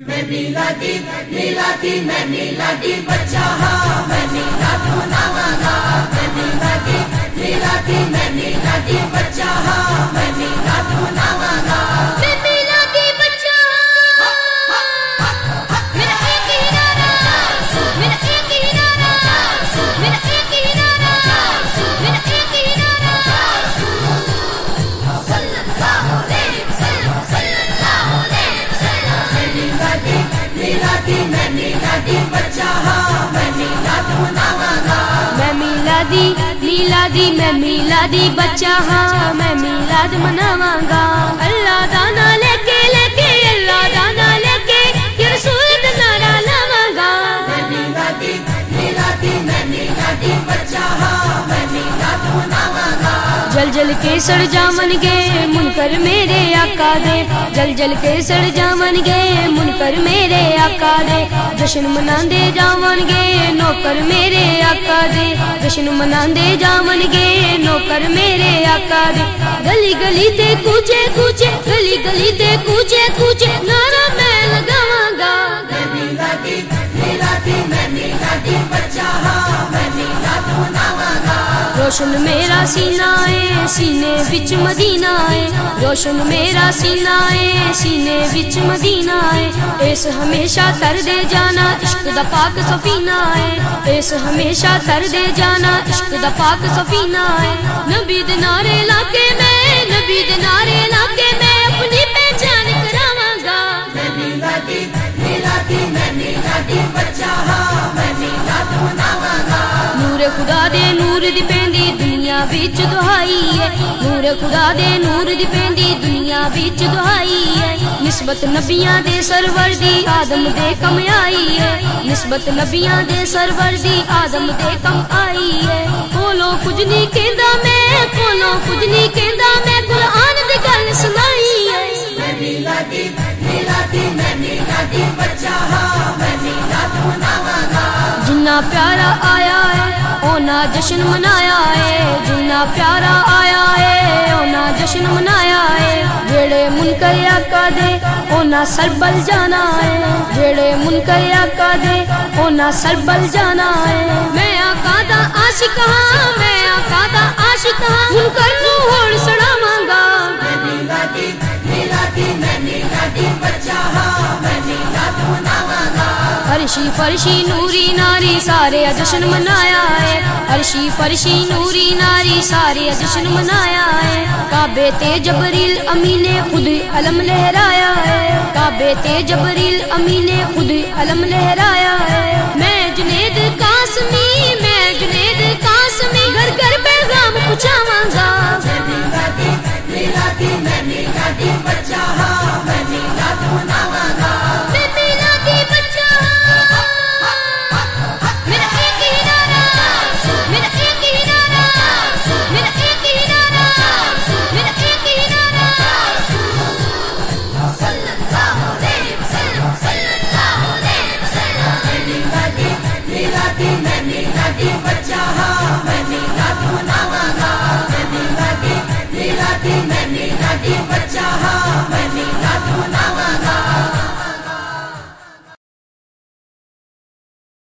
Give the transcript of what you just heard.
میں میلادی میلادی میں میلادی بچہ ہاں میں میلاد مناواں گا ہاں، میں میلادی میلادی میں میلادی میں میلادی میں میلادی میلادی میں میلادی بچہ ہاں میں میلاد مناواں گا اللہ دانا لے کے لے کے اللہ دانا لے کے یہ رسول دا لاواں گا میں میلادی میلادی میں میلادی بچہ ہاں جل جل کے سڑ جامن گے منکر میرے آقا دے جل جل کے سڑ جامن گے منکر میرے آقا دے جشن مناندے جامن گے نوکر میرے آقا دے جشن مناندے جامن گے نوکر میرے آقا دے گلی گلی تے کوچے کوچے روشن میرا سینہ ہے سینے وچ مدینہ ہے روشن میرا سینہ ہے سینے وچ مدینہ ہے اس ہمیشہ تر دے جانا عشق دا پاک سفینہ ہے اس ہمیشہ تر دے جانا عشق دا پاک سفینہ ہے نبی دے نعرے لاکے میں نبی دے نعرے لاکے میں اپنی پہچان کراواں گا میں میلادی میلادی میں میلادی بچہ ہاں میں میلاد مناواں گا نور خدا دے نور دی پیندی دنیا وچ دہائی ہے نور خدا دے نور دی پیندی دنیا وچ دہائی ہے نسبت نبیاں دے سرور دی آدم دے کم آئی ہے نسبت نبیاں دے سرور دی آدم دے کم آئی ہے کولو کچھ نہیں کہندا میں کولو کچھ نہیں کہندا میں قرآن دی گل سنائی ہے میں میلادی میلادی میں میلادی بچہ ہاں میں میلاد مناواں گا جنا پیارا آیا ہے اونا جشن منایا ہے جنا پیارا آیا ہے، اونا جشن منایا ہے۔ جڑے منکر آقا دے، اونا سربل جانا ہے۔ جڑے منکر آقا دے، اونا سربل جانا ہے۔ میں آقا دا عاشق ہاں میں آقا دا عاشق ہاں منکر عرشی فرشی نوری ناری سارے جشن منایا ہے۔ عرشی فرشی نوری ناری سارے جشن منایا ہے۔ کعبے تے جبریل امی نے خود علم لہرایا ہے۔ کعبے تے جبریل امی نے خود علم لہرایا ہے۔ بچہ